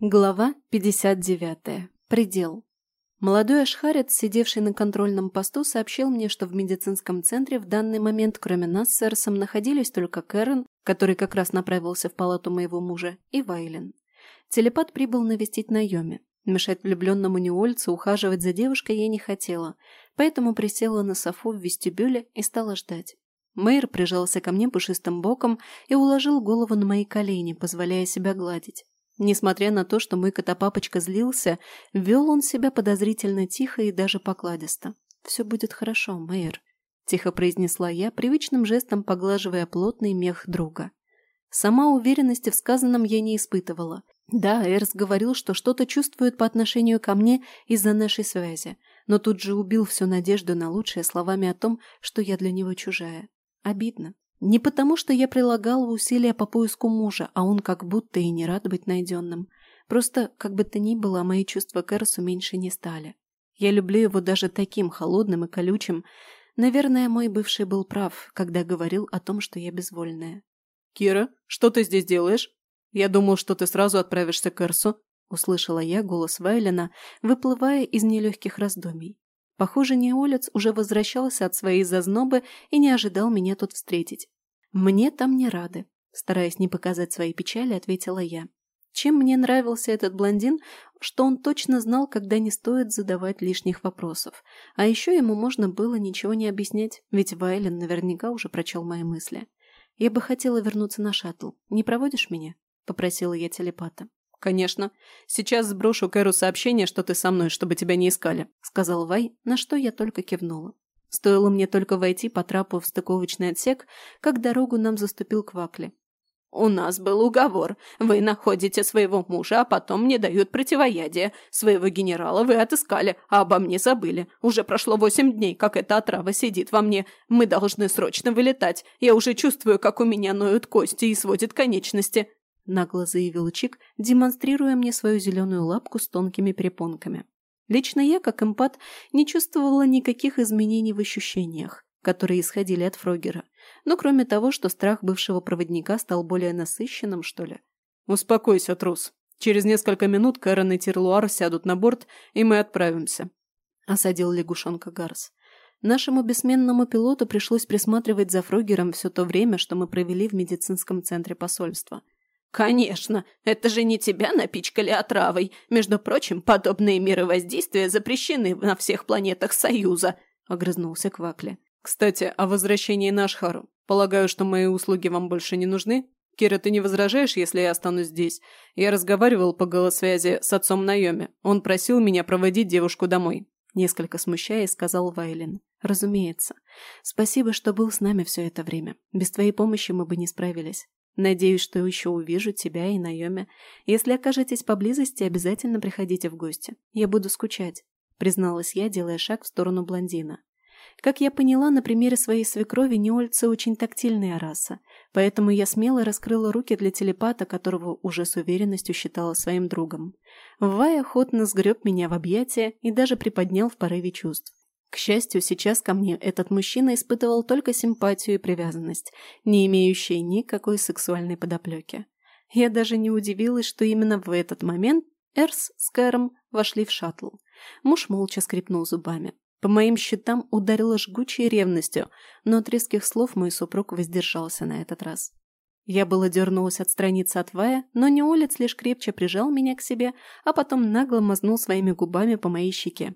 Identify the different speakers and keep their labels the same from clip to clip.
Speaker 1: Глава 59. Предел. Молодой ашхарец, сидевший на контрольном посту, сообщил мне, что в медицинском центре в данный момент, кроме нас с Эрсом, находились только Кэрон, который как раз направился в палату моего мужа, и Вайлен. Телепат прибыл навестить Найоми. Мешать влюбленному неольцу ухаживать за девушкой я не хотела, поэтому присела на софу в вестибюле и стала ждать. Мэйр прижался ко мне пушистым боком и уложил голову на мои колени, позволяя себя гладить. Несмотря на то, что мой котопапочка злился, вел он себя подозрительно тихо и даже покладисто. «Все будет хорошо, Мэйр», — тихо произнесла я, привычным жестом поглаживая плотный мех друга. Сама уверенности в сказанном я не испытывала. Да, Эрс говорил, что что-то чувствует по отношению ко мне из-за нашей связи, но тут же убил всю надежду на лучшее словами о том, что я для него чужая. Обидно. Не потому, что я прилагала усилия по поиску мужа, а он как будто и не рад быть найденным. Просто, как бы то ни было, мои чувства к Эросу меньше не стали. Я люблю его даже таким холодным и колючим. Наверное, мой бывший был прав, когда говорил о том, что я безвольная.
Speaker 2: «Кира, что ты здесь делаешь? Я думал, что ты сразу отправишься к Эрсу», — услышала я голос Вайлена, выплывая из нелегких раздумий. Похоже, Неолец уже возвращался от своей зазнобы и не ожидал меня тут встретить. «Мне там не рады», — стараясь не показать своей печали, ответила я. Чем мне нравился этот блондин, что он точно знал, когда не стоит задавать лишних вопросов. А еще ему можно было ничего не объяснять, ведь Вайлен наверняка уже прочел мои мысли. «Я бы хотела вернуться на шаттл. Не проводишь меня?» — попросила я телепата. «Конечно. Сейчас сброшу Кэру сообщение, что ты со мной, чтобы тебя не искали», —
Speaker 1: сказал Вай, на что я только кивнула. Стоило мне только войти по трапу в стыковочный отсек, как дорогу нам заступил Квакли.
Speaker 3: «У нас был уговор. Вы находите своего мужа, а потом мне дают противоядие. Своего генерала вы отыскали, а обо мне забыли. Уже прошло восемь дней, как эта отрава сидит во мне. Мы должны срочно вылетать. Я уже чувствую, как у меня ноют кости и сводит конечности.
Speaker 1: — нагло заявил Чик, демонстрируя мне свою зеленую лапку с тонкими перепонками. Лично я, как эмпат, не чувствовала никаких изменений в ощущениях, которые исходили от Фрогера. Ну, кроме того, что страх бывшего проводника стал более насыщенным, что ли.
Speaker 2: «Успокойся, трус. Через несколько минут Кэрон и Тирлуар сядут на борт, и мы отправимся», —
Speaker 1: осадил лягушонка Гарс. Нашему бессменному пилоту пришлось присматривать за Фрогером все то время, что мы провели в медицинском центре посольства.
Speaker 3: «Конечно, это же не тебя напичкали отравой. Между прочим, подобные меры воздействия запрещены на всех планетах Союза», — огрызнулся Квакли.
Speaker 2: «Кстати, о возвращении на Ашхару. Полагаю, что мои услуги вам больше не нужны? Кира, ты не возражаешь, если я останусь здесь? Я разговаривал по голосвязи с отцом Найоми. Он просил меня проводить девушку домой».
Speaker 1: Несколько смущаясь, сказал Вайлен. «Разумеется. Спасибо, что был с нами все это время. Без твоей помощи мы бы не справились. Надеюсь, что еще увижу тебя и Наоми. Если окажетесь поблизости, обязательно приходите в гости. Я буду скучать», — призналась я, делая шаг в сторону блондина. Как я поняла на примере своей свекрови, неольцы очень тактильная раса, поэтому я смело раскрыла руки для телепата, которого уже с уверенностью считала своим другом. Вай охотно сгреб меня в объятия и даже приподнял в порыве чувств. К счастью, сейчас ко мне этот мужчина испытывал только симпатию и привязанность, не имеющие никакой сексуальной подоплеки. Я даже не удивилась, что именно в этот момент Эрс с Кэром вошли в шаттл. Муж молча скрипнул зубами. По моим счетам ударила жгучей ревностью, но от резких слов мой супруг воздержался на этот раз. Я было дернулась отстраниться от Вая, но Неолец лишь крепче прижал меня к себе, а потом нагло мазнул своими губами по моей щеке.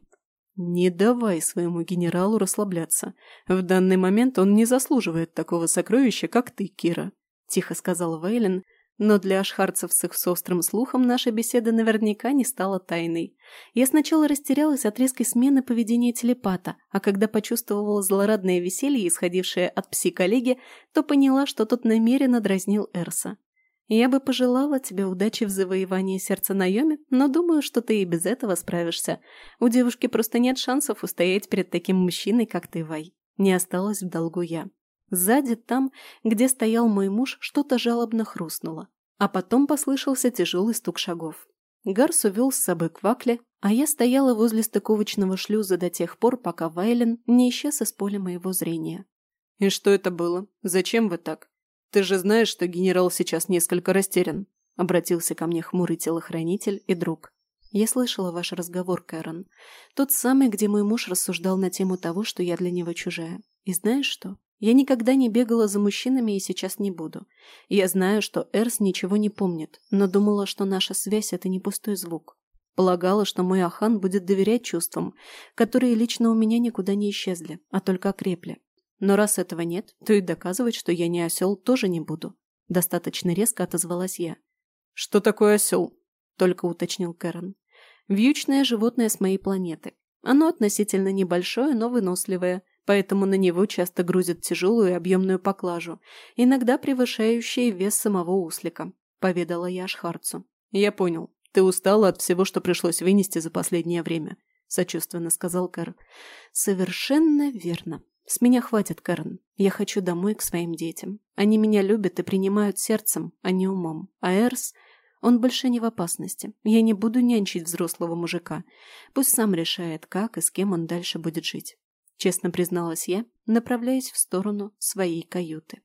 Speaker 2: «Не давай своему генералу расслабляться. В данный момент он не заслуживает такого сокровища, как ты, Кира», – тихо сказал Вейлен, но для ашхарцев с их с острым слухом наша беседа наверняка не стала тайной. Я сначала растерялась от резкой смены поведения телепата, а когда почувствовала злорадное веселье, исходившее от пси-коллеги, то поняла, что тот намеренно дразнил Эрса. Я бы пожелала тебе удачи в завоевании сердца Найоми, но думаю, что ты и без этого справишься. У девушки просто нет шансов устоять перед таким мужчиной, как ты, Вай. Не осталось в долгу я. Сзади, там, где стоял мой муж, что-то жалобно хрустнуло. А потом послышался тяжелый стук шагов. Гарс увел с собой Квакли, а я стояла возле стыковочного шлюза до тех пор, пока Вайлен не исчез из поля моего зрения. «И что это было? Зачем вы так?» Ты же знаешь, что генерал сейчас несколько растерян», — обратился ко мне хмурый телохранитель и друг.
Speaker 1: «Я слышала ваш разговор, Кэрон. Тот самый, где мой муж рассуждал на тему того, что я для него чужая. И знаешь что? Я никогда не бегала за мужчинами и сейчас не буду. Я знаю, что Эрс ничего не помнит, но думала, что наша связь — это не пустой звук. Полагала, что мой Ахан будет доверять чувствам, которые лично у меня никуда не исчезли, а только окрепли. Но раз этого нет, то и доказывать, что я не осел, тоже не буду. Достаточно резко отозвалась я.
Speaker 2: «Что такое осел?» — только уточнил Кэрон.
Speaker 1: «Вьючное животное с моей планеты. Оно относительно небольшое, но выносливое, поэтому на него часто грузят тяжелую и объемную поклажу, иногда превышающую вес самого услика», — поведала я Ашхарцу.
Speaker 2: «Я понял. Ты устала от всего, что пришлось вынести за последнее время», — сочувственно сказал Кэр.
Speaker 1: «Совершенно верно. С меня хватит, Кэрн. Я хочу домой к своим детям. Они меня любят и принимают сердцем, а не умом. А Эрс... Он больше не в опасности. Я не буду нянчить взрослого мужика. Пусть сам решает, как и с кем он дальше будет жить. Честно призналась я, направляясь в сторону своей каюты.